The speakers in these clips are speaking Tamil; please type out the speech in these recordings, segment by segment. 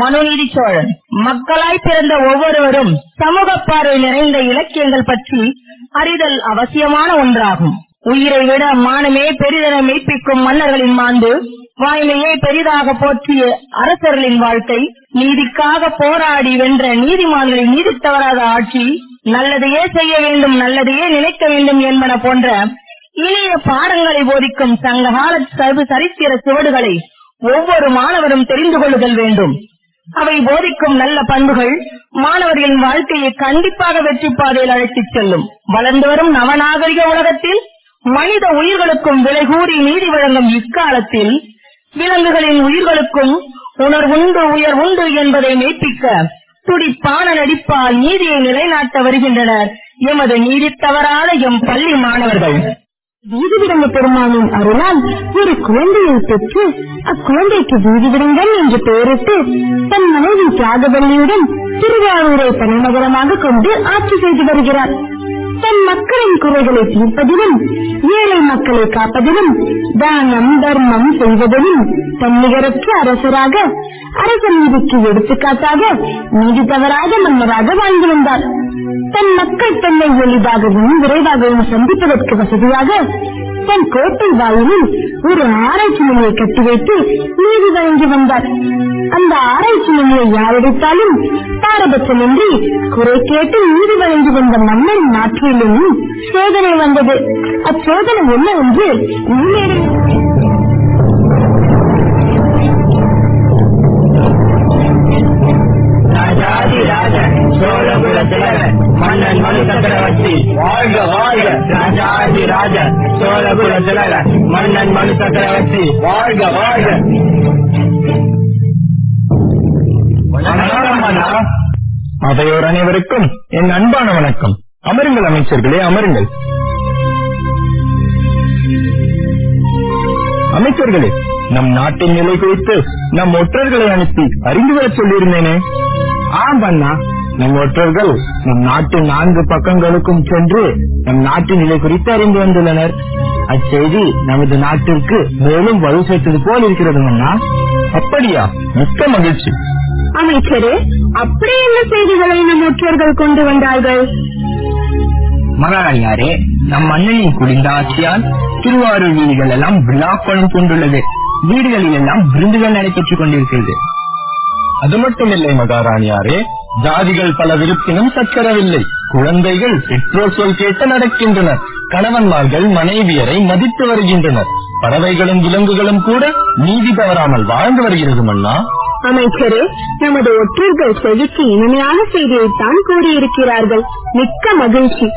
மனுநீதி சோழன் மக்களாய் பிறந்த ஒவ்வொருவரும் சமூக பார்வை நிறைந்த இலக்கியங்கள் பற்றி அறிதல் அவசியமான ஒன்றாகும். உயிரை விட மானமே பெரிதென மெய்ப்பிக்கும் மன்னர்களின் மாண்பு வாய்மையே பெரிதாக போற்றிய அரசர்களின் வாழ்க்கை நீதிக்காக போராடி வென்ற நீதிமான்களின் நீதி தவறாத ஆட்சி நல்லதையே செய்ய வேண்டும் நல்லதையே நினைக்க வேண்டும் என்பன போன்ற இனிய பாடங்களை போதிக்கும் சங்ககால சரித்திர சுவடுகளை ஒவ்வொரு மாணவரும் தெரிந்து கொள்ளுதல் வேண்டும். அவை போதிக்கும் நல்ல பண்புகள் மாணவர்களின் வாழ்க்கையை கண்டிப்பாக வெற்றி பாதையில் அழைத்துச் செல்லும். வளர்ந்து வரும் நவநாகரிக உலகத்தில் மனித உயிர்களுக்கும் விலை கூறி நீதி வழங்கும் இக்காலத்தில் விலங்குகளின் உயிர்களுக்கும் உணர்வுண்டு உயர் உண்டு என்பதை மெய்ப்பிக்க துடிப்பான நடிப்பால் நீதியை நிலைநாட்ட வருகின்றனர் எமது நீதி தவறான எம் பள்ளி மாணவர்கள். வீதிவிடங்க பெருமானின் அருளால் ஒரு குழந்தையை பெற்று அக்குழந்தைக்கு வீதிவிடங்கன் என்று பெயரிட்டு தன் மனைவி தியாகவல்லியுடன் திருவாரூரை தலைநகரமாக கொண்டு ஆட்சி செய்து வருகிறார். தன் மக்களின் குறைகளை தீர்ப்பதிலும் ஏழை மக்களை காப்பதிலும் தானம் தர்மம் செய்வதிலும் தன்னிகரற்ற அரசராக அரச நீதிக்கு எடுத்துக்காட்டாக நீதி தவறாத மன்னராக வாழ்ந்து வந்தார். தன் மக்கள் தன்னை எளிதாகவும் விரைவாகவும் சந்திப்பதற்கு வசதியாக தன் கோட்டை வாயிலில் ஒரு ஆராய்ச்சி நிலையை கட்டி வைத்து நீதி வழங்கி வந்தார். அந்த ஆராய்ச்சி நிலையை யாரெடுத்தாலும் பாரபட்சமின்றி குறை கேட்டு நீதி வழங்கி வந்த மன்னன் நாட்டிலும் சோதனை வந்தது. அச்சோதனை என்ன என்று முன்னேறி சக்கரவர்த்தி. வாழ்க வாழ்க. ராஜாதிராஜ சோழபுரத்திலர் மன்னன் மனு சக்கரவர்த்தி. வாழ்க வாழ்க. அவையோர் அனைவருக்கும் என் அன்பான வணக்கம். அமருங்கள் அமைச்சர்களே அமருங்கள். அமைச்சர்களே நம் நாட்டின் நிலை குறித்து நம் ஒற்றர்களை அனுப்பி அறிந்து வரச் சொல்லியிருந்தேனே. ஆம் பண்ணா நம் ஒற்றர்கள் நம் நாட்டின் நான்கு பக்கங்களுக்கும் சென்று நம் நாட்டின் நிலை குறித்து அறிந்து வந்துள்ளனர். அச்செய்தி நமது நாட்டிற்கு மேலும் வலு சேர்த்தது போல் இருக்கிறது அப்படியா? மிக்க மகிழ்ச்சி. அமைச்சரே அப்படி என்ன செய்திகளை நம் ஒற்றர்கள் கொண்டு வந்தார்கள்? மகாராணியாரே நம் மன்னனின் குளிர்ந்த ஆட்சியால் திருவாரூர் வீடுகள் எல்லாம் விழாப்பணம் கொண்டுள்ளது. வீடுகளில் எல்லாம் விருந்துகள் நடைபெற்றுக் கொண்டிருக்கிறது. அது மட்டுமில்லை மகாராணியாரே ஜாதிகள் பல விருப்பினும் சச்சரவில்லை குழந்தைகள் பெற்றோர் சொல் கேட்டு நடக்கின்றனர். கணவன்மார்கள் மனைவியரை மதித்து வருகின்றனர். பறவைகளும் விலங்குகளும் கூட நீதி தவறாமல் வாழ்ந்து வருகிறது மன்னா. அமைச்சரே நமது ஒற்றர்கள் செவிக்கு இனிமையான செய்தியைத்தான் கூறியிருக்கிறார்கள். மிக்க மகிழ்ச்சி.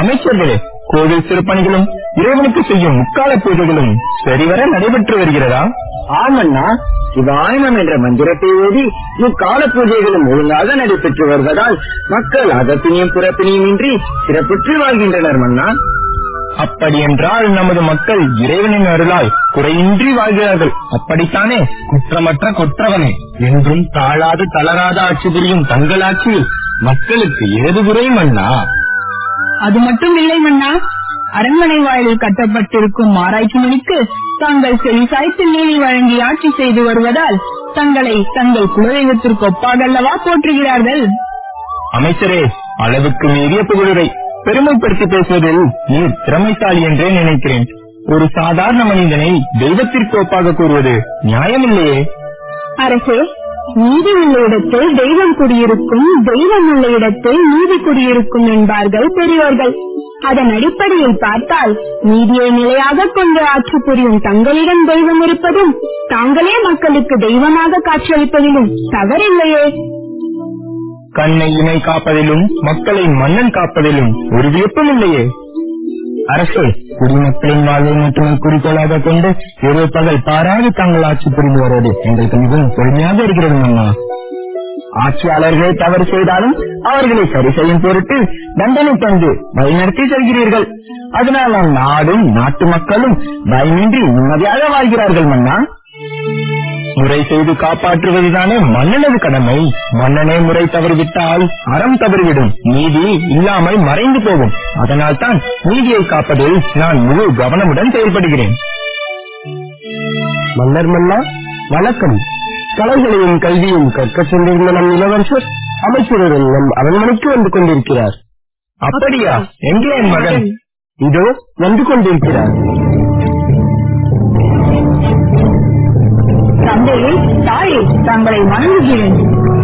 அமைச்சர்களே கோவில் திருப்பணிகளும் இறைவனுக்கு செய்யும் முக்கால பூஜைகளும் சரிவர நடைபெற்று வருகிறதா? ஆமண்ணா சிவாயனம் என்ற மந்திரத்தை ஓதி முக்கால பூஜைகளும் ஒழுங்காக நடைபெற்று வருவதால் மக்கள் அகப்பினியும் புறப்பினியும் இன்றி சிறப்புற்று வாழ்கின்றனர் மன்னா. அப்படி என்றால் நமது மக்கள் இறைவனின் அருளால் குறையின்றி வாழ்கிறார்கள். அப்படித்தானே? குற்றமற்ற கொற்றவனே. என்றும் தாழாது தளராத ஆட்சி புரியும் தங்கள் ஆட்சியில் மக்களுக்கு ஏது குறை மன்னா? அது மட்டும் இல்லை மன்னா அரண்மனை வாயிலில் கட்டப்பட்டிருக்கும் ஆராய்ச்சி மணிக்கு தாங்கள் செவிசாய்த்து நீதி வழங்கி ஆட்சி செய்து வருவதால் தங்களை தங்கள் குலதெய்வத்திற்கு ஒப்பாகல்லவா போற்றுகிறார்கள். அமைச்சரே அளவுக்கு மீறிய புகழுரை பெருமைப்படுத்தி பேசுவதில் நீர் திறமைசாலி என்றே நினைக்கிறேன். ஒரு சாதாரண மனிதனை தெய்வத்திற்கு ஒப்பாக கூறுவது நியாயமில்லையே. அரசே நீதி உள்ள இடத்தில் தெய்வம் குடியிருக்கும் தெய்வம் உள்ள இடத்தில் நீதி குடியிருக்கும் என்பார்கள் பெரியோர்கள். அதன் அடிப்படையில் பார்த்தால் நீதியை நிலையாக கொண்டு ஆட்சி புரியும் தங்களிடம் தெய்வம் இருப்பதும் தாங்களே மக்களுக்கு தெய்வமாக காட்சியளிப்பதிலும் தவறில்லையே. கண்ணை இணை காப்பதிலும் மக்களை மன்னன் காப்பதிலும் ஒரு வியப்பும் இல்லையே. அரசு குடிமக்களின் வாழ்வை மட்டுமே குறிக்கோளாக கொண்டு இரவு பகல் பாராது தாங்கள் ஆட்சி புரிந்து வருவது எங்களுக்கு மிகவும் பெருமையாக இருக்கிறது அம்மா ஆட்சியாளர்கள் தவறு செய்தாலும் அவர்களை சரி செய்யும் பொருட்டு தண்டனை தந்து வழிநடத்தி செல்கிறீர்கள். அதனால் நம் நாடும் நாட்டு மக்களும் பயமின்றி நிம்மதியாக வாழ்கிறார்கள் மன்னா. முறை செய்து காப்பாற்றுவதுதானே மன்னனது கடமை. மன்னனே முறை தவறிவிட்டால் அறம் தவறிவிடும். நீதி இல்லாமல் மறைந்து போகும். அதனால் தான் நீதியை காப்பதில் நான் முழு கவனமுடன் செயல்படுகிறேன். மன்னர் மன்னா வணக்கம். கலைகளையும் கல்வியும் கற்க சென்றிருந்த நம் இளவரசர் அமைச்சருடன் நம் அரண்மனைக்கு வந்து கொண்டிருக்கிறார். அப்படியா? எங்கே என் மகன்? இதோ வந்து கொண்டிருக்கிறார். தந்தையே தாயே தங்களை வணங்குகிறேன்.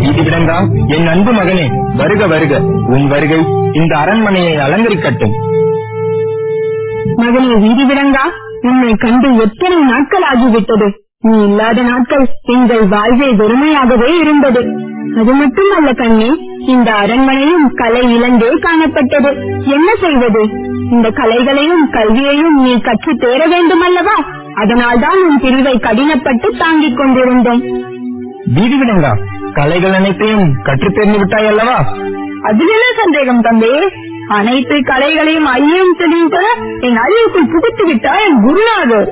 இதுவிடங்கா என் அன்பு மகனே வருக வருக. உன் வருகை இந்த அரண்மனையை அலங்கரிக்கட்டும். மகனே வீதி விடங்கா உன்னை கண்டு எத்தனை நாட்கள் ஆகிவிட்டது நீ இல்லாத நாட்கள் எங்கள் வாழ்வே வெறுமையாகவே இருந்தது. அது மட்டும் அல்ல கண்ணே இந்த அரண்மனையும் கலை இழந்தே காணப்பட்டது. என்ன செய்வது? இந்த கலைகளையும் கல்வியையும் நீ கற்று தேர வேண்டும் அல்லவா அதனால்தான் உன் பிரிவை கடினப்பட்டு தாங்கிக் கொண்டிருந்தோம். வீதி விடங்கா கலைகள் அனைத்தையும் கற்றுத் தேர்ந்து விட்டாய் அல்லவா அதில் என்ன சந்தேகம் தந்தை அனைத்து கலைகளையும் ஐயம் தெளிவு பெற என் அறிவுக்குள் புகுத்து விட்டார் என் குருநாதர்.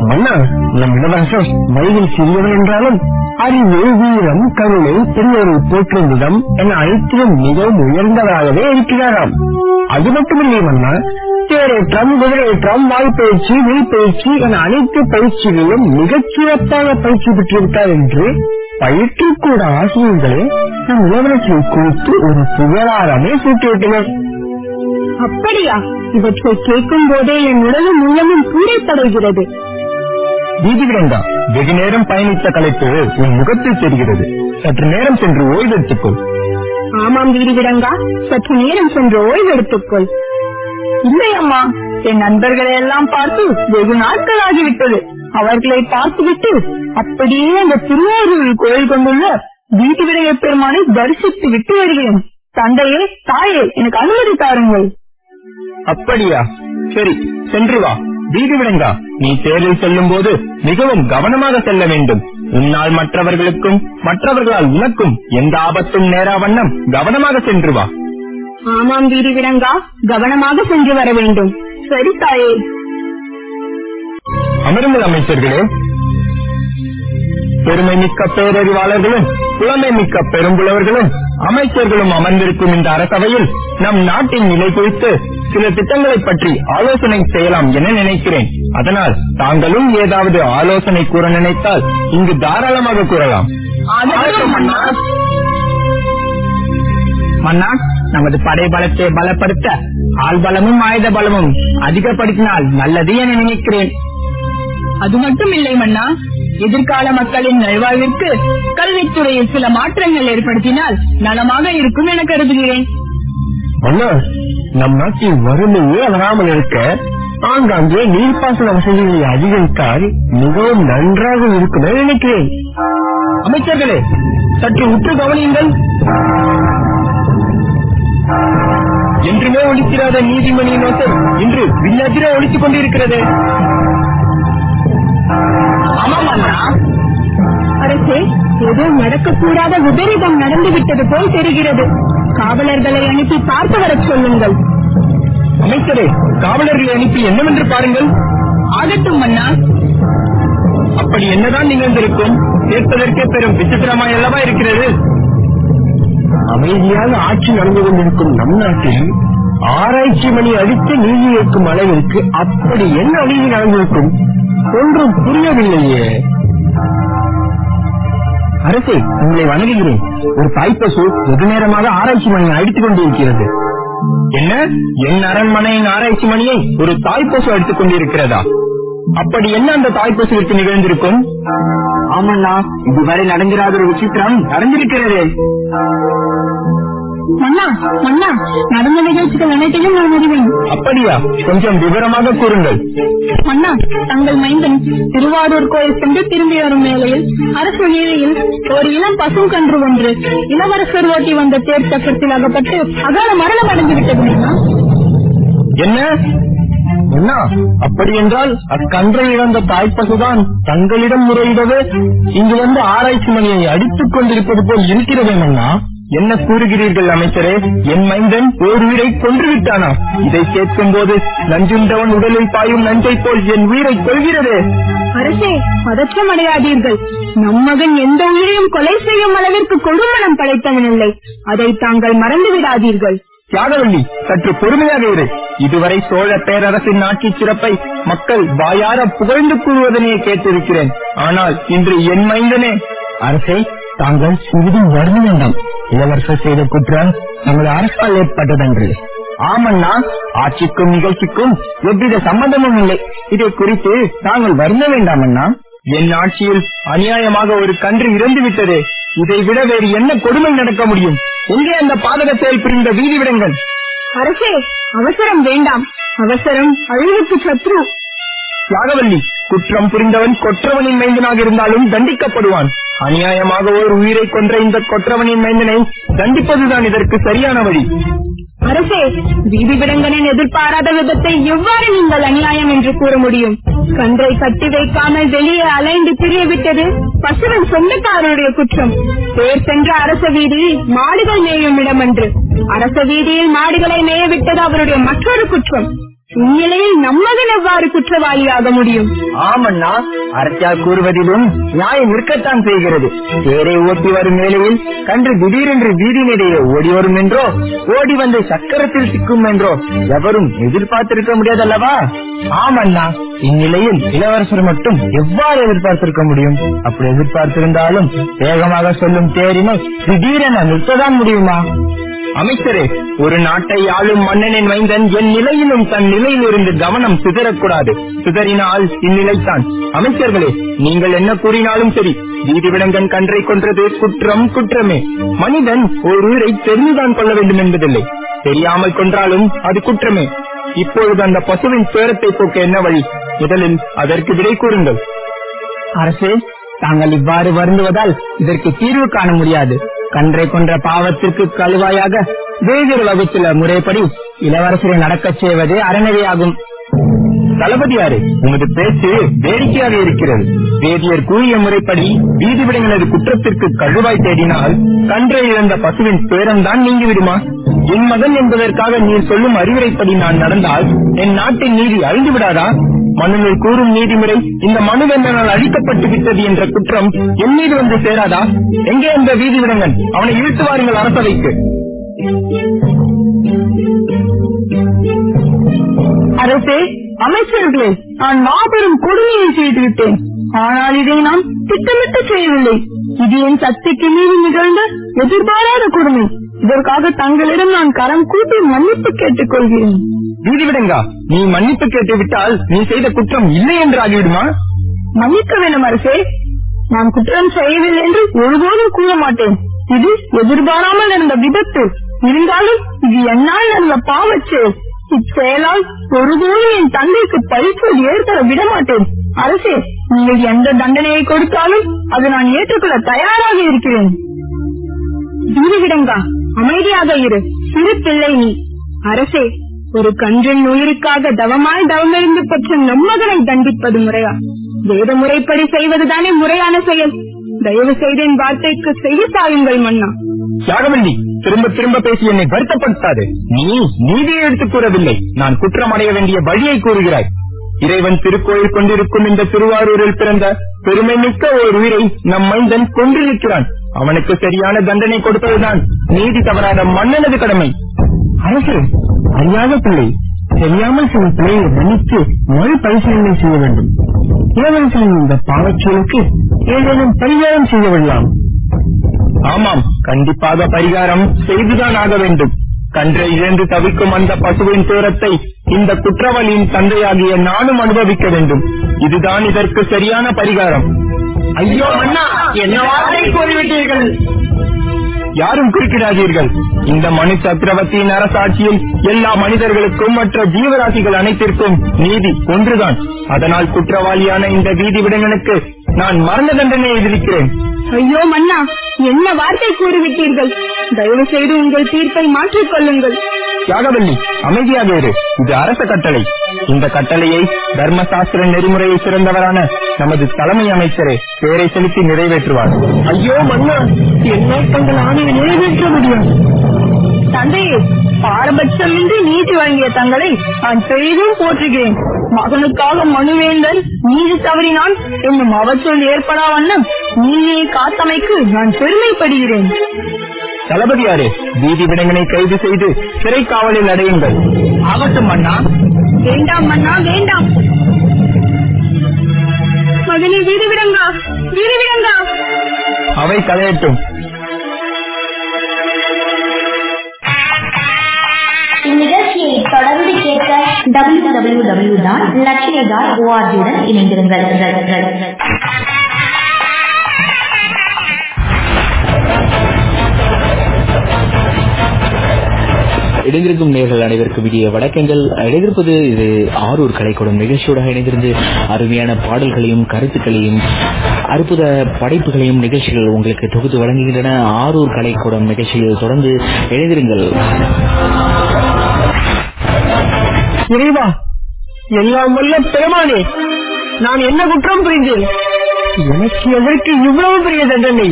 மன்னா நம் இளவரசர் வயதில் சிறியவர் என்றாலும் அறிவு வீரம் கருணை பெரியவரை போற்றும் விதம் என அனைத்திலும் மிகவும் உயர்ந்தவராகவே இருக்கிறாராம். அது மட்டுமில்லை மன்னா தேரேற்றம் குதிரையேற்றம் வாய்ப்பயிற்சி விழிப்பயிற்சி என அனைத்து பயிற்சிகளிலும் மிகச் சிறப்பாக பயிற்சி பெற்றிருக்கார் என்று பயிற்றுக்கூட ஆசிரியர்களே நம் இளவரசரை குறித்து ஒரு புகழாரமே சூட்டிவிட்டனர். அப்படியா? இவற்றை கேட்கும் போதே என் உடலும் உள்ளமும் பூரைப்படைகிறது. வீதிவிடங்கா வெகு நேரம் பயணித்த கலைப்பு உன் முகத்தில் தெரிகிறது. சற்று நேரம் சென்று ஓய்வெடுத்துக்கொள். ஆமாம் வீதி விடங்கா சற்று நேரம் சென்று ஓய்வெடுத்துக்கொள். இல்லை அம்மா என் நண்பர்களை எல்லாம் பார்த்து வெகு நாட்கள் ஆகிவிட்டது அவர்களை பார்த்துவிட்டு அப்படியே அந்த திருவாரூரில் கோயில் கொண்டுள்ள வீட்டு விடைய பெருமானை தரிசித்து விட்டு வருகிறேன். தந்தையே தாயே எனக்கு அனுமதி தாருங்கள். அப்படியா? சரி சென்று வா. வீதிவிடங்கா நீ தேரில் செல்லும் போது மிகவும் கவனமாக செல்ல வேண்டும். உன்னால் மற்றவர்களுக்கும் மற்றவர்களால் உனக்கும் எந்த ஆபத்தும் நேரா வண்ணம் கவனமாக சென்று வா. ஆமாம் வீதி விடங்கா. கவனமாக சென்று வர வேண்டும். சரி தாயே. அமருங்கள் அமைச்சர்களே. பெருமை மிக்க பேரறிவாளர்களும் புலமை மிக்க பெரும்புலவர்களும் அமைச்சர்களும் அமர்ந்திருக்கும் இந்த அரசவையில் நம் நாட்டின் நிலை குறித்து சில திட்டங்களை பற்றி ஆலோசனை செய்யலாம் என நினைக்கிறேன். அதனால் தாங்களும் ஏதாவது ஆலோசனை கூற நினைத்தால் இங்கு தாராளமாக கூறலாம். மன்னா நமது படை பலத்தை பலப்படுத்த ஆள் பலமும் ஆயுத பலமும் அதிகப்படுத்தினால் நல்லது என நினைக்கிறேன். அது மட்டும் இல்லை மன்னா எதிர்கால மக்களின் நல்வாழ்விற்கு கல்வித்துறையில் சில மாற்றங்கள் ஏற்படுத்தினால் நலமாக இருக்கும் என கருதுகிறேன். அண்ணா நம் நாட்டில் வறுமையே வராமல் இருக்க ஆங்காங்கே நீர்ப்பாசன வசதிகளை அதிகரித்தால் மிகவும் நன்றாக இருக்கும் என நினைக்கிறேன். அமைச்சர்களே சற்று உற்று கவனியுங்கள். என்றுமே ஒழிக்கிறாத நீதிமணியின் ஓசை இன்று வில்லதிர ஒழித்துக் கொண்டிருக்கிறது. அரசே ஏதோ நடக்கக்கூடாத விபரீதம் நடந்துவிட்டது போல் தெரிகிறது. காவலர்களை அனுப்பி பார்த்து வரச் சொல்லுங்கள். அமைச்சரே காவலர்களை அனுப்பி என்னவென்று பாருங்கள். ஆகட்டும் மன்னா அப்படி என்னதான் நிகழ்ந்திருக்கும் கேட்பதற்கே பெரும் விசித்திரமாய் அல்லவா இருக்கிறது? அமைதியாக ஆட்சி நடந்து கொண்டிருக்கும் நம் நாட்டில் ஆராய்ச்சி மணி அடித்து நீதி வைக்கும் அளவிற்கு அப்படி என்ன அநீதி நடந்திருக்கும்? ஒன்றும் புரியவில்லையே. அரசே உங்களை வணங்குகிறேன். ஒரு தாய்ப்பசு வெகு நேரமாக ஆராய்ச்சி மணியை அடித்துக் கொண்டிருக்கிறது. என்ன? என் அரண்மனையின் ஆராய்ச்சி மணியை ஒரு தாய்ப்பசு அடித்துக் கொண்டிருக்கிறதா? அப்படி என்ன அந்த தாய்ப்பசுவிற்கு நிகழ்ந்திருக்கும்? ஆமண்ணா இதுவரை நடந்திராத ஒரு விசித்திரம் நடந்திருக்கிறதே. மன்னா நடந்த நிகழ்ச்சிகள் அனைத்தையும் நான் அறிவேன் அப்படியா? கொஞ்சம் விவரமாக கூறுங்கள். மன்னா தங்கள் மைந்தன் திருவாரூர் கோயில் சென்று திரும்பி வரும் வேளையில் அரசு வீதியில் ஒரு இளம் பசும் கன்று ஒன்று இளவரசர் ஓட்டி வந்த தேர் சக்கரத்தில் அகப்பட்டு அகால மரணம் அடைந்து விட்டது என்ன? என்ன அப்படி என்றால் அக்கன்றை இழந்த தாய்ப்பசுதான் தங்களிடம் முறையிடவே இங்கு வந்து ஆராய்ச்சி மணியை அடித்துக் கொண்டிருப்பது போல் இருக்கிறதே மன்னா என்ன கூறுகிறீர்கள் அமைச்சரே? என் மைந்தன் ஓர் உயிரை கொன்று விட்டானா இதை கேட்கும் போது நஞ்சுண்டவன் உடலில் பாயும் நஞ்சை போல் என் உயிரை கொள்கிறதே அரசே பதற்றம் அடையாதீர்கள் நம் மகன் எந்த உயிரையும் கொலை செய்யும் அளவிற்கு கொடுமணம் படைத்தவன் இல்லை அதை தாங்கள் மறந்து விடாதீர்கள் தியாகவல்லி சற்று பொறுமையாக இரு. இதுவரை சோழ பேரரசின் ஆட்சி சிறப்பை மக்கள் வாயார புகழ்ந்து கூறுவதனையே கேட்டிருக்கிறேன். ஆனால் இன்று என் மைந்தனே அரசே தாங்கள் சிறிதும் வருந்த வேண்டாம். இளவரசர் செய்த குற்றம் நமது அரசால் ஏற்பட்டதன்று. ஆமண்ணா ஆட்சிக்கும் நிகழ்ச்சிக்கும் எவ்வித சம்பந்தமும் இல்லை. இதை குறித்து தாங்கள் வருந்த வேண்டாம் அண்ணா என் ஆட்சியில் அநியாயமாக ஒரு கன்று இறந்து விட்டதே. இதை விட வேறு என்ன கொடுமை நடக்க முடியும்? எங்கே அந்த பாதக செயல் புரிந்த வீதி விடங்கள்? அரசே அவசரம் வேண்டாம். அவசரம் அழிவுக்கு சத்ரு. தியாகவல்லி குற்றம் புரிந்தவன் கொற்றவனின் மைந்தனாக இருந்தாலும் தண்டிக்கப்படுவான். அநியாயமாக ஒரு உயிரை கொன்ற இந்த கொற்றவனின் மைந்தனை தண்டிப்பதுதான் இதற்கு சரியான வழி. அரசே வீதி விடங்கனின் எதிர்பாராத விதத்தை எவ்வாறு நீங்கள் அநியாயம் என்று கூற முடியும்? கன்றை கட்டி வைக்காமல் வெளியே அலைந்து பிரிய விட்டது பசுவின் சொந்தக்காரருடைய குற்றம். பேர் சென்ற அரச வீதி மாடுகள் மேயும் இடம் என்று அரச வீதியில் மாடுகளை மேய விட்டது அவருடைய மற்றொரு குற்றம். இந்நிலையில் நம்மகன் எவ்வாறு குற்றவாளியாக முடியும்? ஆமண்ணா அரசியால் கூறுவதிலும் நியாயம் இருக்கத்தான் செய்கிறது. தேரை ஓட்டி வரும் வேளையில் கன்று திடீரென்று வீதியினிடையே ஓடி வரும் என்றோ ஓடி வந்து சக்கரத்தில் சிக்கும் என்றோ எவரும் எதிர்பார்த்திருக்க முடியாதல்லவா? ஆமண்ணா இந்நிலையில் இளவரசர் மட்டும் எவ்வாறு எதிர்பார்த்திருக்க முடியும்? அப்படி எதிர்பார்த்திருந்தாலும் வேகமாக சொல்லும் தேரினை திடீரென நிறுத்ததான் முடியுமா? அமைச்சரே ஒரு நாட்டை ஆளும் மன்னனின் மைந்தன் என் நிலையிலும் தன் நிலையிலிருந்து கவனம் சிதறக்கூடாது. சிதறினால் இந்நிலைத்தான் அமைச்சர்களே நீங்கள் என்ன கூறினாலும் சரி வீதிவிடங்கன் கன்றை கொன்றது குற்றம் குற்றமே. மனிதன் ஒரு உயிரை தெரிந்துதான் கொள்ள வேண்டும் என்பதில்லை. தெரியாமல் கொன்றாலும் அது குற்றமே. இப்பொழுது அந்த பசுவின் துயரத்தை போக்க என்ன வழி? முதலில் அதற்கு விடை கூறுங்கள். அரசே தாங்கள் இவ்வாறு வருந்துவதால் இதற்கு தீர்வு காண முடியாது. கன்றை கொன்ற பாவத்திற்கு கழுவாயாக வேதிர் வகுத்துள்ள முறைப்படி இளவரசரை நடக்கச் செய்வதே அறநெறியாகும். தளபதியாரே உமது பேச்சு வேடிக்கையாக இருக்கிறது. வேதியர் கூறிய முறைப்படி வீதிவிடங்களது குற்றத்திற்கு கழுவாய் தேடினால் கன்றை இழந்த பசுவின் பேரம்தான் நீங்கிவிடுமா? என் மகன் என்பதற்காக நீர் சொல்லும் அறிவுரைப்படி நான் நடந்தால் என் நாட்டின் நீதி அழிந்து விடாதா? மனுவில் கூறும் நீதிமுறை இந்த மனுவென்னால் அழிக்கப்பட்டு விட்டது என்ற குற்றம் என் மீது வந்து சேராதா? எங்கே அந்த வீதி விடங்கன் அவனை இழுத்து வாருங்கள் அரசவைக்கு. அரசே அமைச்சர்களே நான் மாபெரும் கொடுமையை செய்துவிட்டேன். ஆனால் இதை நான் திட்டமிட்டு செய்யவில்லை. இது என் சக்திக்கு மீறி நிகழ்ந்த எதிர்பாராத கொடுமை. இதற்காக தங்களிடம் நான் கரம் கூட்டி மன்னிப்பு கேட்டுக் கொள்கிறேன் வீதிவிடங்கா நீ மன்னிப்பு கேட்டு விட்டால் நீ செய்த குற்றம் இல்லை என்று ஆகிவிடுமா மன்னிக்க வேண்டும் அரசே. நான் குற்றம் செய்யவில்லை என்று ஒருபோதும் கூற மாட்டேன். இது எதிர்பாராமல் நடந்த விபத்து. இருந்தாலும் இது என்னால் நடந்த பாவச்செயல் இச்செயலால் ஒருபோதும் என் தந்தைக்கு பழிச்சொல் ஏற்பட விட மாட்டேன் அரசே நீங்கள் எந்த தண்டனையை கொடுத்தாலும் அதை நான் ஏற்றுக்கொள்ள தயாராக இருக்கிறேன். வீரவிடங்கா அமைதியாக இரு. சிறு பிள்ளை நீ. அரசே ஒரு கன்றின் உயிருக்காக தவமாய் தவமிருந்து பெற்ற நம்மகனை தண்டிப்பது முறையா? வேத முறைப்படி செய்வதுதானே முறையான செயல். தயவு செய்து என் வார்த்தைக்கு செய்ய தாயுங்கள் மன்னா. யாகவல்லி திரும்ப திரும்ப பேசி என்னை வருத்தப்படுத்தாது. நீ நீதியை எடுத்துக் கூறவில்லை. நான் குற்றம் அடைய வேண்டிய வழியை கூறுகிறாய். இறைவன் திருக்கோயில் கொண்டிருக்கும் இந்த திருவாரூரில் பிறந்த பெருமை மிக்க ஒரு உயிரை நம் மைந்தன் கொன்றிருக்கிறான். அவனுக்கு சரியான தண்டனை கொடுப்பதுதான் நீதி தவறாத மன்னனது கடமை. அரசு அறியாத பிள்ளை தெரியாமல் சில பிள்ளையை மன்னித்து மறு பரிசீலனை செய்ய வேண்டும். இளவரசன் இந்த பாவச்சூலுக்கு ஏதேனும் பரிகாரம் செய்ய விடலாம். ஆமாம் கண்டிப்பாக பரிகாரம் செய்துதான் ஆக வேண்டும். கன்றை இழந்து தவிக்கும் அந்த பசுவின் தூரத்தை இந்த குற்றவாளியின் தந்தையாகிய நானும் அனுபவிக்க வேண்டும். இதுதான் இதற்கு சரியான பரிகாரம். ஐயோ அண்ணா என்ன வார்த்தை கூறிவிட்டீர்கள்? யாரும் குறுக்கிடாதீர்கள். இந்த மனு சக்கரவர்த்தியின் அரசாட்சியில் எல்லா மனிதர்களுக்கும் மற்ற ஜீவராசிகள் அனைத்திற்கும் நீதி ஒன்றுதான். அதனால் குற்றவாளியான இந்த வீதி விடங்கனுக்கு நான் மரண தண்டனை எதிர்க்கிறேன் ஐயோ மன்னா என்ன வார்த்தை கூறிவிட்டீர்கள்? தயவு செய்து உங்கள் தீர்ப்பை மாற்றிக் கொள்ளுங்கள் தியாகவல்லி அமைதியாக இரு. இது அரச கட்டளை. இந்த கட்டளையை தர்மசாஸ்திர நெறிமுறையை சிறந்தவரான நமது தலைமை அமைச்சரே பேரை செலுத்தி நிறைவேற்றுவார். ஐயோ மன்னா என்னால் தங்கள் ஆணையை நிறைவேற்ற முடியும். தந்தையே பாரபட்சமின்றி நீதி வழங்கிய தங்களை நான் பெரிதும் போற்றுகிறேன். மகனுக்காக மனுவேந்தன் நீதி தவறினான் என்னும் அவச்சொல் ஏற்படா வண்ணம் நீதியை காத்தமைக்கு நான் பெருமைப்படுகிறேன். தளபதியாரே வீதி விடங்கனை கைது செய்து சிறை காவலில் அடையுங்கள். ஆகட்டும் மன்னா வேண்டாம் மன்னா வேண்டாம். மகனே வீடு விடங்கா வீடு விடங்கா. அவை கலையட்டும் இந்நிகழ்ச்சியை தொடர்ந்து கேட்க W W W dot Latchiya dot ஓஆர்ஜியுடன் இணைந்திருங்கள். இணைந்திருக்கும் நேர்கள் அனைவருக்கும் விடிய வணக்கங்கள். இணைந்திருப்பது இது ஆரூர் கலைக்கூடம் நிகழ்ச்சியோட இணைந்திருந்து அருமையான பாடல்களையும் கருத்துக்களையும் அற்புத படைப்புகளையும் நிகழ்ச்சிகள் உங்களுக்கு தொகுத்து வழங்குகின்றன. ஆரூர் கலைக்கூடம் நிகழ்ச்சியில் தொடர்ந்து இணைந்திருங்கள். இறைவா எல்லாம் வல்ல பெருமானே நான் என்ன குற்றம் புரிந்தேன்? எனக்கு எதற்கு இவ்வளவு பெரிய தண்டனை?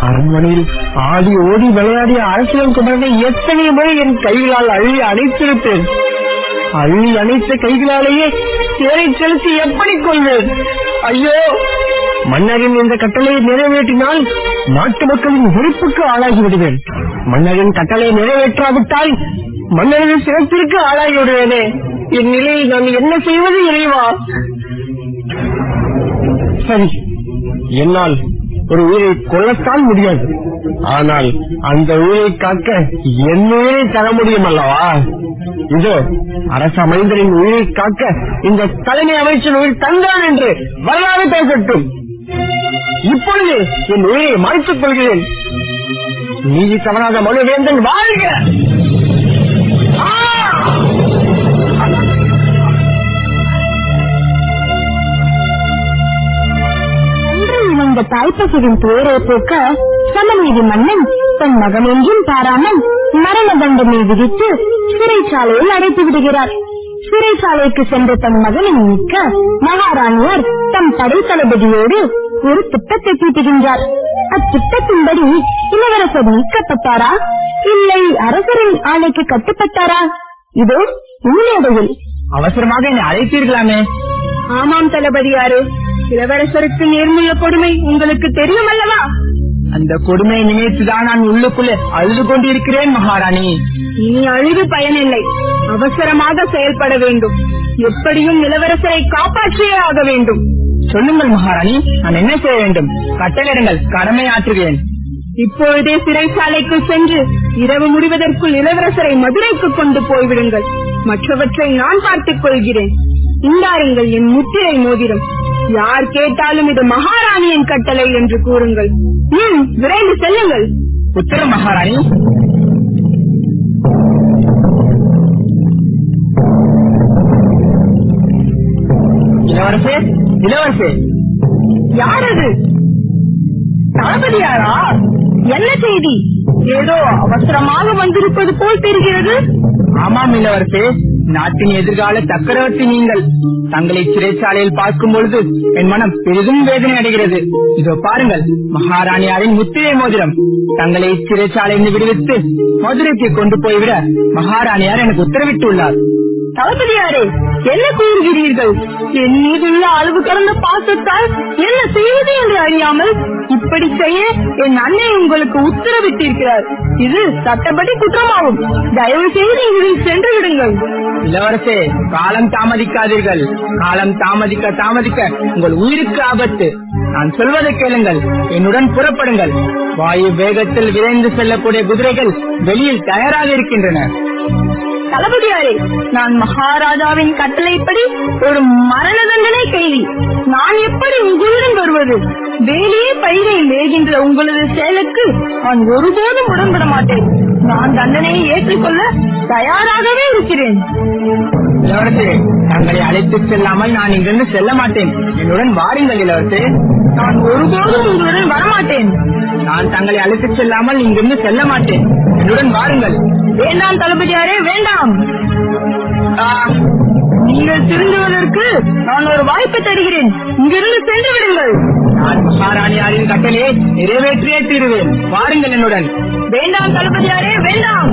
அரண்மனையில் ஆடி ஓடி விளையாடிய அரசியல் குமரனை எத்தனை முறை என் கைகளால் அள்ளி அணைத்திருப்பேன்? அள்ளி அணைத்த கைகளாலேயே தேரை செலுத்தி எப்படி கொள்வேன்? ஐயோ! மன்னரின் இந்த கட்டளையை நிறைவேற்றினால் நாட்டு மக்களின் வெறுப்புக்கு ஆளாகி விடுவேன் மன்னரின் கட்டளையை நிறைவேற்றாவிட்டால் மன்னரின் சிறப்பிற்கு ஆளாகி இந்நிலையில் என் நிலையை நான் என்ன செய்வது இறைவா? சரி. என்னால் ஒரு உயிரை கொல்லத்தான் முடியாது. ஆனால் அந்த உயிரை காக்க என் உயிரை தர முடியும் அல்லவா? இதோ அரச அமைந்தரின் உயிரை காக்க இந்த தலைமை அமைச்சர் உயிர் தந்தான் என்று வரலாறு பேசட்டும். இப்பொழுது என் உயிரை மாய்த்துக் கொள்கிறேன். நீதி தவறாத மனுவேந்தன் வாழ்க! அன்று இணைந்த தாய்ப்பசுவின் துயரை போக்க சமநீதி மன்னன் தன் மகன் என்றும் பாராமல் மரண தண்டனை விதித்து சிறைச்சாலையில் அடைத்து விடுகிறார். சிறைச்சாலைக்கு சென்ற தன் மகனை மீட்க மகாராணியார் தம் படை தளபதியோடு ஒரு திட்டத்தை தீட்டுகின்றார் அத்திட்டத்தின்படி இளவரசர் மீட்கப்பட்டாரா இல்லை அரசரின் ஆணைக்கு கட்டுப்பட்டாரா? இதோ உண்மையடையில் அவசரமாக என்னை அழைத்தீர்களாமே. ஆமாம் தளபதியாரு. இளவரசருக்கு நேர்முள்ள கொடுமை உங்களுக்கு தெரியும் அல்லவா அந்த கொடுமையை நினைத்துதான் நான் உள்ளுக்குள்ளே அழுது கொண்டிருக்கிறேன் மகாராணி. இனி அழுது பயனில்லை. அவசரமாக செயல்பட வேண்டும். எப்படியும் இளவரசரை காப்பாற்றியே ஆக வேண்டும். சொல்லுங்கள் மகாராணி. நான் என்ன செய்ய வேண்டும்? கட்டளையிடுங்கள் கடமை ஆற்றுகிறேன் இப்பொழுதே சிறைச்சாலைக்கு சென்று இரவு முடிவதற்குள் இளவரசரை மதுரைக்கு கொண்டு போய்விடுங்கள். மற்றவற்றை நான் பார்த்துக் கொள்கிறேன். இந்தாருங்கள் என் முத்திரை மோதிரம். யார் கேட்டாலும் இது மகாராணியின் கட்டளை என்று கூறுங்கள். ம் விரைந்து செல்லுங்கள். உத்தரம் மகாராணி. இளவரசே இளவரசே. யார் அது தளபதியாரா? என்ன செய்தி? ஏதோ அவசரமாக வந்திருப்பது போல் தெரிகிறது. ஆமாம் இளவரசே. நாட்டின் எதிர்கால சக்கரவர்த்தி நீங்கள். தங்களை சிறைச்சாலையில் பார்க்கும் பொழுது என் மனம் பெரிதும் வேதனை அடைகிறது. இதோ பாருங்கள் மகாராணியாரின் முத்திரை மோதிரம். தங்களை சிறைச்சாலையிலிருந்து விடுவித்து மதுரைக்கு கொண்டு போய்விட மகாராணியார் எனக்கு உத்தரவிட்டுள்ளார். தளபதியாரே என்ன கூறுகிறீர்கள்? என் மீதுள்ள அளவு கடந்த பாசத்தால் என்ன செய்வது என்று அறியாமல் இப்படி செய்ய என் அன்னை உங்களுக்கு உத்தரவிட்டிருக்கிறார். இது சட்டப்படி குற்றமாகும். தயவு செய்து இதில் சென்று விடுங்கள். இளவரசே காலம் தாமதிக்காதீர்கள். காலம் தாமதிக்க தாமதிக்க உங்கள் உயிருக்கு ஆபத்து. நான் சொல்வதை கேளுங்கள். என்னுடன் புறப்படுங்கள். வாயு வேகத்தில் விரைந்து செல்லக்கூடிய குதிரைகள் வெளியில் தயாராக இருக்கின்றன. தளபதியாரே நான் மகாராஜாவின் கட்டளைப்படி ஒரு மரண தண்டனை கைதி நான் எப்படி உங்களுடன் வருவது? வேலையே பயிரை மேகின்ற உங்களது செயலுக்கு நான் ஒருபோதும் உடன்பட மாட்டேன். நான் தண்டனையை ஏற்றுக்கொள்ள தயாராகவே இருக்கிறேன். இளவரசே தங்களை அழைத்து செல்லாமல் நான் இங்கிருந்து செல்ல மாட்டேன். என்னுடன் வாருங்கள் இளவரசே. நான் ஒருபோதும் உங்களுடன் வரமாட்டேன். நான் தங்களை அழைத்து செல்லாமல் இங்கிருந்து செல்ல மாட்டேன். என்னுடன் வாருங்கள். வேண்டாம் தளபதியாரே வேண்டாம். நீங்கள் திருந்துவதற்கு நான் ஒரு வாய்ப்பு தருகிறேன். இங்கிருந்து சென்று விடுங்கள். நான் மகாராணியாரின் கட்டளை நிறைவேற்றியே தீருவேன் வாருங்கள் என்னுடன். வேண்டாம் தளபதியாரே வேண்டாம்!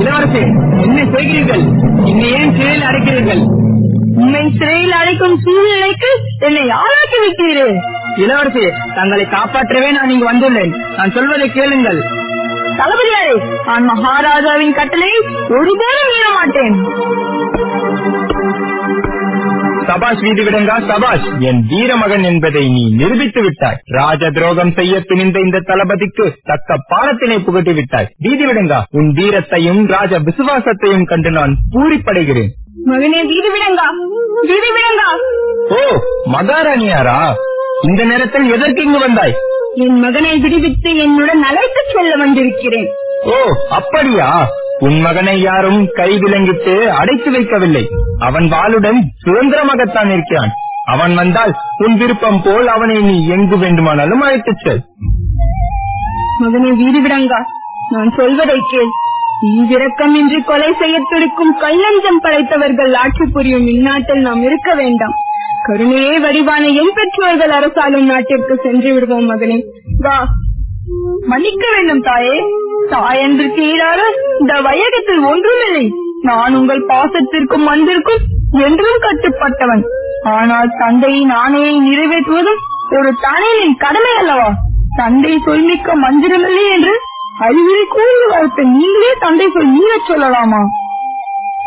இளவரசே என்ன செய்கிறீர்கள்? என்னை ஏன் சிறையில் அடைக்கிறீர்கள்? உண்மை சிறையில் அடைக்கும் சூழ்நிலைக்கு என்னை ஆளாக்கி விட்டீர்கள் இளவரசே தங்களை காப்பாற்றவே நான் இங்கு வந்துள்ளேன். நான் சொல்வதை கேளுங்கள். தளபதியாரே நான் மகாராஜாவின் கட்டளையை ஒருபோதும் மீற மாட்டேன். சபாஷ் வீதி விடங்கா சபாஷ்? என் வீர மகன் என்பதை நீ நிரூபித்து விட்டாய். ராஜ துரோகம் செய்ய துணிந்த இந்த தளபதிக்கு தக்க பாடத்தினை புகட்டி விட்டாய். வீதி விடங்கா. உன் வீரத்தையும் ராஜ விசுவாசத்தையும் கண்டு நான் பூரிப்படைகிறேன். மகனே வீதி விடங்கா. வீதி விடங்கா. ஓ மகாராணியாரா? இந்த நேரத்தில் எதற்கு இங்கு வந்தாய்? என் மகனை விடுவித்து என்னுடன் அழைத்துச் செல்ல வந்திருக்கிறேன். ஓ அப்படியா? உன் மகனை யாரும் கைவிலங்கிட்டு அடைத்து வைக்கவில்லை. அவன் வாளுடன் சுதந்திரமாகத்தான் இருக்கிறான். அவன் வந்தால் உன் விருப்பம் போல் அவனை நீ எங்கு வேண்டுமானாலும் அழைத்துச் செல். மகனே விடங்கா? நான் சொல்வதை கேள். ஈவிரக்கம் இன்றி கொலை செய்ய துடிக்கும் கல்லஞ்சம் படைத்தவர்கள் ஆட்சி புரியும் இந்நாட்டில் நாம் இருக்க வேண்டாம். கருணையே வடிவான என் பெற்றோர்கள் அரசாலும் நாட்டிற்கு சென்று விடுவோம் மகனே. வா. மன்னிக்க வேண்டும் தாயே. தாயென்று கீழாக இந்த வயகத்தில் ஒன்றுமில்லை. நான் உங்கள் பாசத்திற்கும் அன்பிற்கும் என்றும் கட்டுப்பட்டவன். ஆனால் தந்தையின் ஆணையை நிறைவேற்றுவதும் ஒரு தானையின் கடமை அல்லவா? தந்தை சொல்மிக்க மந்திரமில்லை என்று அறிவுரை கூறி வளர்த்த நீங்களே தந்தை சொல் நீங்க சொல்லலாமா?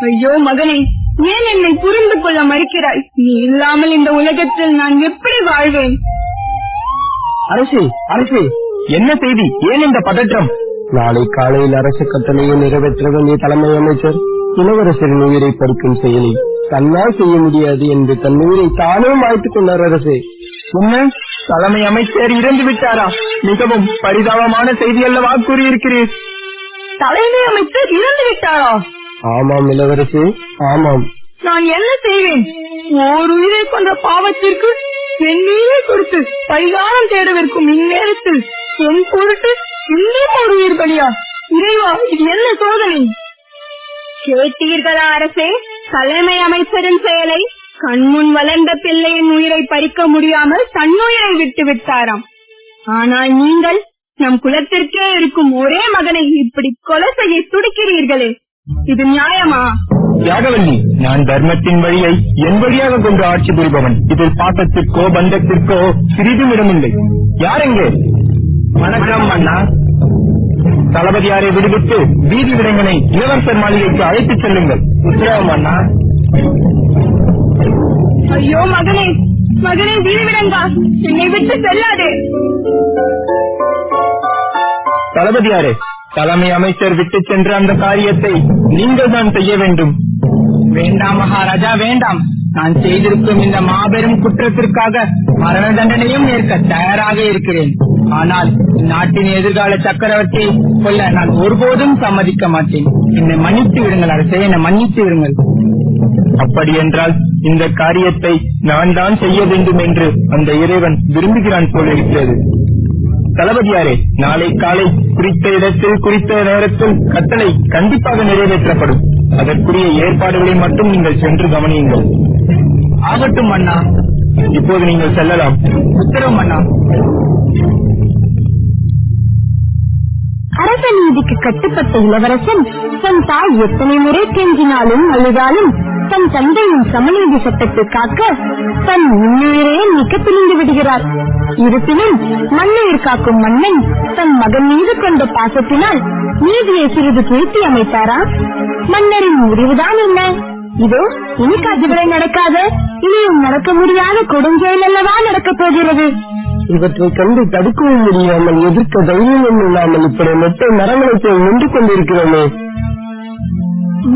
ஐயோ மகனே ஏன் என்னை புரிந்து கொள்ள மறுக்கிறாய்? நீ இல்லாமல் இந்த உலகத்தில் நான் எப்படி வாழ்வேன்? அரசே அரசே என்ன செய்தி? ஏன் இந்த பதற்றம்? நாளை காலையில் அரசு கட்டளையை நிறைவேற்ற வேண்டிய தலைமை அமைச்சர். இளவரசரின் உயிரை பறிக்கும் செயலை. தன்னால் செய்ய முடியாது என்று தன் உயிரை தானே மாய்த்துக் கொண்டார் அரசே. என்ன தலைமை அமைச்சர் இறந்து விட்டாரா? மிகவும் பரிதாபமான செய்தி அல்லவா கூறியிருக்கிறீர். தலைமை அமைச்சர் இறந்து விட்டாரா? ஆமாம் இளவரசே ஆமாம். நான் என்ன செய்வேன்? ஓர் உயிரை கொண்ட பாவத்திற்கு என் உயிரை கொடுத்து பரிகாரம் தேடவிருக்கும் இந்நேரத்தில் என் பொருட்டு இன்னும் ஒரு உயிர் பலியா இறைவா இது என்ன சோதனை? கேட்டீர்களா அரசே? தலைமை அமைச்சரின் செயலை கண்முன் வளர்ந்த பிள்ளையின் உயிரை பறிக்க முடியாமல் தன்னுயிரை விட்டு விட்டாராம். ஆனால் நீங்கள் நம் குலத்திற்கே இருக்கும் ஒரே மகனை இப்படி கொலை செய்ய துடிக்கிறீர்களே. இது நியாயமா? தியாகவல்லி நான் தர்மத்தின் வழியை என் வழியாக கொண்டு ஆட்சி புரிபவன். இதில் பாசத்திற்கோ பந்தத்திற்கோ சிறிதும் இடமில்லை. யாரெங்கே வணக்கம் அண்ணா. தளபதியாரை விடுவித்து வீதி விடங்கனை இளவரசர் மாளிகைக்கு அழைத்துச் செல்லுங்கள். உத்தரவும் அண்ணா. ஐயோ மகனே மகனே வீழ்விடங்கா என்னை விட்டு செல்லாதே. தளபதியாரே தலைமை அமைச்சர் விட்டு சென்ற அந்த காரியத்தை நீங்கள் தான் செய்ய வேண்டும். வேண்டாம் மகாராஜா வேண்டாம். நான் செய்திருக்கும் இந்த மாபெரும் குற்றத்திற்காக மரண தண்டனையும் ஏற்க தயாராக இருக்கிறேன். ஆனால் நாட்டின் எதிர்கால சக்கரவர்த்தியை கொல்ல நான் ஒருபோதும் சம்மதிக்க மாட்டேன். என்னை மன்னித்து விடுங்கள் அரசே என்னை மன்னித்து விடுங்கள். அப்படி என்றால் இந்த காரியத்தை நான் தான் செய்ய வேண்டும் என்று அந்த இறைவன் விரும்புகிறான் போல இருக்கிறது. தளபதியாரே நாளை காலை குறித்த இடத்தில் குறித்த நேரத்தில் கட்டளை கண்டிப்பாக நிறைவேற்றப்படும். அதற்குரிய ஏற்பாடுகளை மட்டும் நீங்கள் சென்று கவனியுங்கள். ஆகட்டும் அண்ணா. இப்போது நீங்கள் செல்லலாம். உத்தரவு அண்ணா. அரச நீதிக்கு கட்டுப்பட்ட இளவரசன் தன் தாய் எத்தனை முறை கெஞ்சினாலும் அழுதாலும் தன் தந்தையின் சமநீதி சட்டத்தை காக்க தன் முன்னுயிரையே மிக துணிந்து விடுகிறார். இருப்பினும் மண்ணுயிர் காக்கும் மன்னன் தன் மகன் மீது கொண்ட பாசத்தினால் நீதியை சிறிது திருத்தி அமைத்தாரா? மன்னரின் முடிவுதான் என்ன? இதோ இனி கதிவரை நடக்காத இனியும் நடக்க முடியாத கொடுஞ்செயல் அல்லவா நடக்கப் போகிறது? இவற்றை கண்டு தடுக்கவும் முடியாமல் எதிர்க்க தைரியம் இல்லாமல் இப்படி மொத்த மரங்களை போல் நின்று கொண்டிருக்கிறோமே.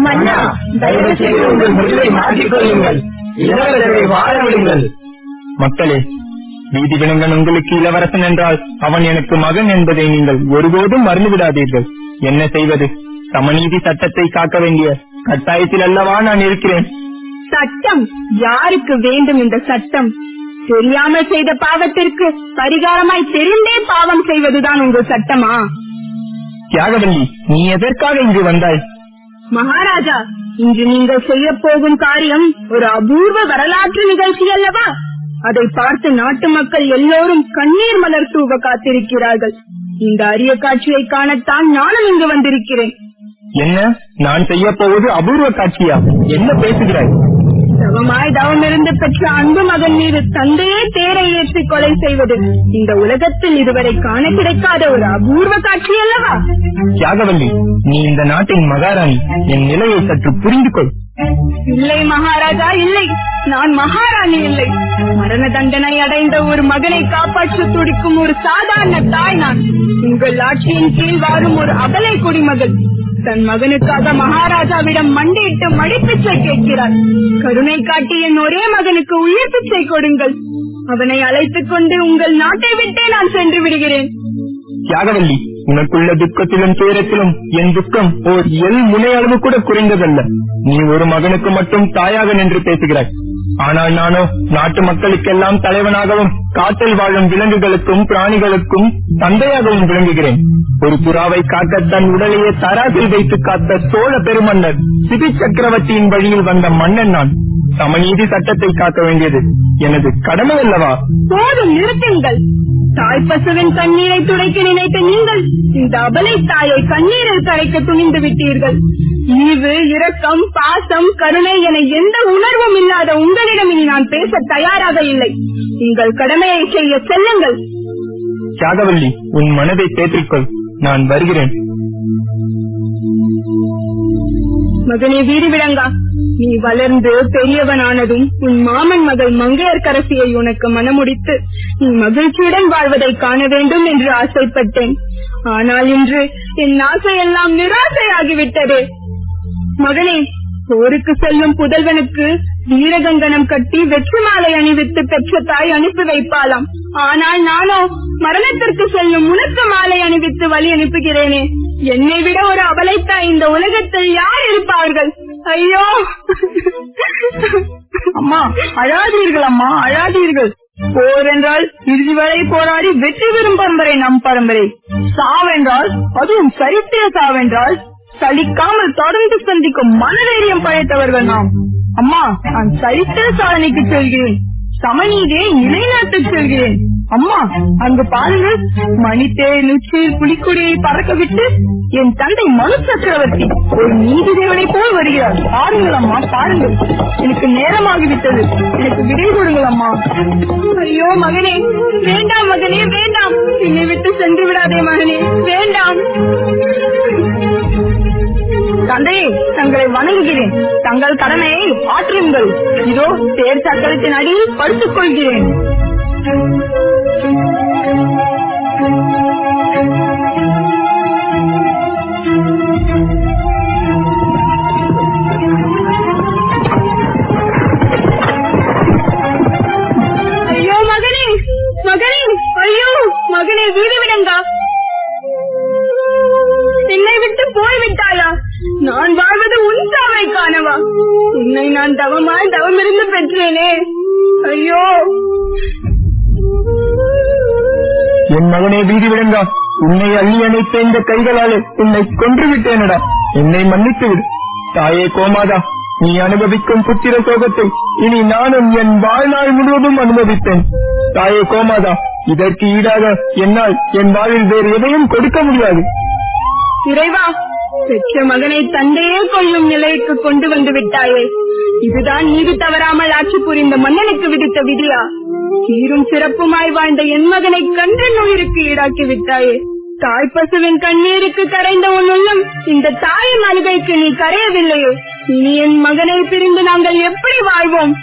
மன்னா தயவு செய்து உங்கள் முடிவை மாற்றிக்கொள்ளுங்கள். இளவரசரை வாழ விடுங்கள் மக்களே நீதி விலங்கன் உங்களுக்கு இளவரசன் என்றால் அவன் எனக்கு மகன் என்பதை நீங்கள் ஒருபோதும் மறந்துவிடாதீர்கள். என்ன செய்வது? சமநீதி சட்டத்தை காக்க வேண்டிய கட்டாயத்தில் அல்லவா நான் இருக்கிறேன்? சட்டம் யாருக்கு வேண்டும் இந்த சட்டம்? தெரியாமல் செய்த பாவத்திற்கு பரிகாரமாய் தெரிந்தே பாவம் செய்வதுதான் உங்கள் சட்டமா? தியாகவல்லி நீ எதற்காக இங்கு வந்தாய்? மகாராஜா இன்று நீங்கள் செய்ய போகும் காரியம் ஒரு அபூர்வ வரலாற்று நிகழ்ச்சி அல்லவா? அதை பார்த்து நாட்டு மக்கள் எல்லோரும் கண்ணீர் மலர் தூவ காத்திருக்கிறார்கள் இந்த அரிய காட்சியை காணத்தான் நானும் இங்கு வந்திருக்கிறேன். என்ன? நான் செய்ய போவது அபூர்வ காட்சியா? என்ன பேசுகிறாய்? தவமாய் தவமிருந்து பெற்ற அன்பு மகன் மீது தந்தையே தேரை ஏற்றி கொலை செய்வது இந்த உலகத்தில் இதுவரை காண கிடைக்காத ஒரு அபூர்வ காட்சி அல்லவா? தியாகவல்லி நீ இந்த நாட்டின் மகாராணி. என் நிலையை சற்று புரிந்து கொள் இல்லை மகாராஜா இல்லை. நான் மகாராணி இல்லை. மரண தண்டனை அடைந்த ஒரு மகனை காப்பாற்ற துடிக்கும் ஒரு சாதாரண தாய் நான். உங்கள் ஆட்சியின் கீழ் வாழும் ஒரு அபலை குடிமகள் தன் மகனுக்காக மகாராஜாவிடம் மண்டியிட்டு மடிப்பிச்சை கேட்கிறார். கருணை காட்டி என் ஒரே மகனுக்கு உயிர் பிச்சை கொடுங்கள். அவனை அழைத்துக் கொண்டு உங்கள் நாட்டை விட்டே நான் சென்று விடுகிறேன். தியாகவல்லி உனக்குள்ள துக்கத்திலும் துயரத்திலும் என் துக்கம் ஓர் எல் முனை அளவு கூட குறைந்ததல்ல. நீ ஒரு மகனுக்கு மட்டும் தாயாக நின்று பேசுகிறாய். ஆனால் நானோ நாட்டு மக்களுக்கெல்லாம் தலைவனாகவும் காட்டில் வாழும் விலங்குகளுக்கும் பிராணிகளுக்கும் தந்தையாகவும் விளங்குகிறேன். ஒரு புறாவை காக்க தன் உடலையே தராசில் வைத்து காத்த சோழ பெருமன்னர் சிபி சக்கரவர்த்தியின் வழியில் வந்த மன்னன் நான். சமநீதி சட்டத்தை காக்க வேண்டியது எனது கடமை அல்லவா? போதும் நிறுத்துங்கள். தாய் பசுவின் கண்ணீரை துடைக்க நினைத்த நீங்கள் இந்த அபலை தாயை கண்ணீரில் கரைக்க துணிந்து விட்டீர்கள். ஈவு இரக்கம் பாசம் கருணை என எந்த உணர்வும் இல்லாத உங்களிடம் இனி நான் பேச தயாராக இல்லை. உங்கள் கடமையை செய்ய செல்லுங்கள். தியாகவல்லி உன் மனதை தேற்றிக்கொள். நான் வருகிறேன். மகனே வீடு விளங்கா. நீ வளர்ந்து பெரியவனானதும் உன் மாமன் மகள் மங்கையர்க்கரசியை உனக்கு மனமுடித்து நீ மகிழ்ச்சியுடன் வாழ்வதை காண வேண்டும் என்று ஆசைப்பட்டேன். ஆனால் இன்று என் ஆசையெல்லாம் நிராசையாகிவிட்டது. மகனே போருக்கு செல்லும் புதல்வனுக்கு வீரகங்கனம் கட்டி வெற்றி மாலை அணிவித்து பெற்ற தாய் அனுப்பி வைப்பாளாம். ஆனால் நானோ மரணத்திற்கு செல்லும் உனக்கு மாலை அணிவித்து வழி அனுப்புகிறேனே. என்னை விட ஒரு அவலைத்தாய் இந்த உலகத்தில் யார் இருப்பார்கள்? ஐயோ! அம்மா அழாதீர்கள் அம்மா அழாதீர்கள். போர் என்றால் இறுதி வரை போராடி வெற்றி பெறும் பரம்பரை நம் பரம்பரை. சாவென்றால் அதுவும் சரித்திர சாவென்றால் சலிக்காமல் தொடர்ந்து சந்திக்கும் மனதைரியம் படைத்தவர்கள் நாம். அம்மா நான் சரித்திர சாதனைக்கு செல்கிறேன். சமநீதியை நிலைநாட்டச் செல்கிறேன். அம்மா அங்கு பாருங்கள் மணித்தேர் நுச்சில் புலிக்குடியை பறக்க விட்டு என் தந்தை மனு சக்கரவர்த்தி ஒரு நீதி தேவனை போல் வருகிறார். பாருங்கள் அம்மா பாருங்கள். எனக்கு நேரமாகிவிட்டது. எனக்கு விடை கொடுங்கள் அம்மா. ஐயோ மகனே. வேண்டாம் மகனே வேண்டாம். வணங்குகிறேன். தங்கள் கடமையை ஆற்றுங்கள். இதோ தேர் சக்கரத்தின் அடியில் படுத்துக் கொள்கிறேன் ஐயோ மகனே மகனே ஐயோ மகனே வீடு விடுங்கா என்னை விட்டு போய்விட்டாயா? நான் காணவா உன்னை நான் தவமாய் தவமிருந்து பெற்றேனே. ஐயோ. என் மகனே வீதி விடுங்கா உன்னை அள்ளி அணைத்த இந்த கைகளாலே உன்னை கொன்று விட்டேனடா என்னை மன்னித்து விடு. தாயே கோமாதா நீ அனுபவிக்கும் புத்திர சோகத்தை இனி நானும் என் வாழ்நாள் முழுவதும் அனுபவித்தேன் தாயே கோமாதா இதற்கு ஈடாக என்னால் என் வாழ்வில் வேறு எதையும் கொடுக்க முடியாது. இறைவா பெற்ற மகனை தந்தையே கொள்ளும் நிலைக்கு கொண்டு வந்து விட்டாயே. இதுதான் நீதி தவறாமல் ஆட்சி புரிந்த மன்னனுக்கு விதித்த விதியா? சீரும் சிறப்புமாய் வாழ்ந்த என் மகனை கன்றன் உயிருக்கு ஈடாக்கி விட்டாயே. தாய் பசுவின் கண்ணீருக்கு கரைந்த உன் உள்ளம் இந்த தாயின் அழுகைக்கு நீ கரையவில்லையோ. இனி என் மகனை பிரிந்து நாங்கள் எப்படி வாழ்வோம்?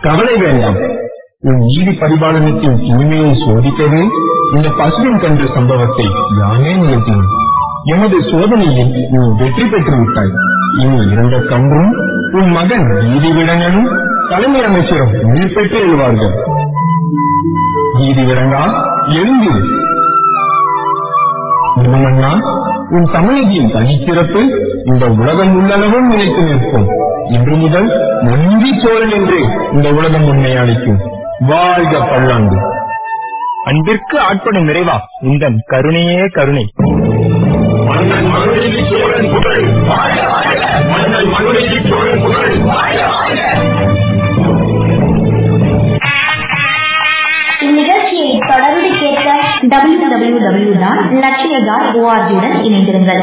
கவலை வேண்டாம். உன் நீதி பரிபாலனத்தின் தூய்மையை சோதிக்கவே இந்த பசுவின் கண்ட சம்பவத்தை யானே நிகழ்த்தினோம் எமது சோதனையில் நீ வெற்றி பெற்று விட்டாய் இனி இருந்த கன்றும் உன் மகன் நீதி தலைமை அமைச்சரும் உயிர் பெற்று எழுவார்கள். நீதி எழுந்து. எழுந்திரு உன் சமயத்தின் தனிச்சிறப்பு இந்த உலகம் உள்ளளவும் நினைத்து நிற்கும். இன்று முதல் நன்றி சோழன் என்று இந்த உலகம் உண்மை அளிக்கும் வாழ்க பல்லாண்டு அன்பிற்கு ஆட்படும் நிறைவா உந்தன் கருணையே கருணை. இந்நிகழ்ச்சியை தொடர்ந்து கேட்க W W W dot Latchiya dot ஓஆர்ஜியுடன் இணைந்திருங்கள்.